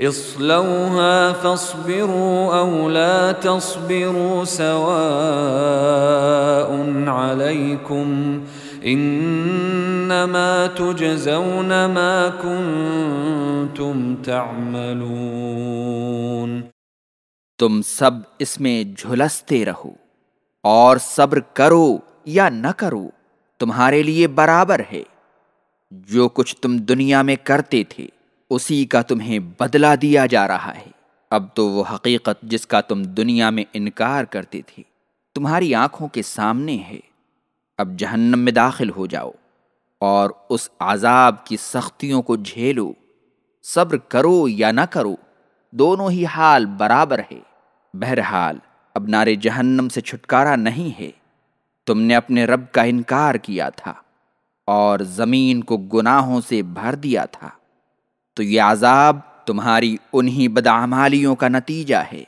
اصلوها فاصبروا او لا تصبروا سواء عليكم انما تجزون ما كنتم تعملون تم سب اس میں جھلستے رہو اور صبر کرو یا نہ کرو، تمہارے لیے برابر ہے۔ جو کچھ تم دنیا میں کرتے تھے اسی کا تمہیں بدلہ دیا جا رہا ہے۔ اب تو وہ حقیقت جس کا تم دنیا میں انکار کرتے تھے، تمہاری آنکھوں کے سامنے ہے۔ اب جہنم میں داخل ہو جاؤ اور اس عذاب کی سختیوں کو جھیلو۔ صبر کرو یا نہ کرو، دونوں ہی حال برابر ہے۔ بہرحال، اب نارے جہنم سے چھٹکارا نہیں ہے۔ تم نے اپنے رب کا انکار کیا تھا اور زمین کو گناہوں سے بھر دیا تھا۔ تو یہ عذاب تمہاری انہی بدعمالیوں کا نتیجہ ہے۔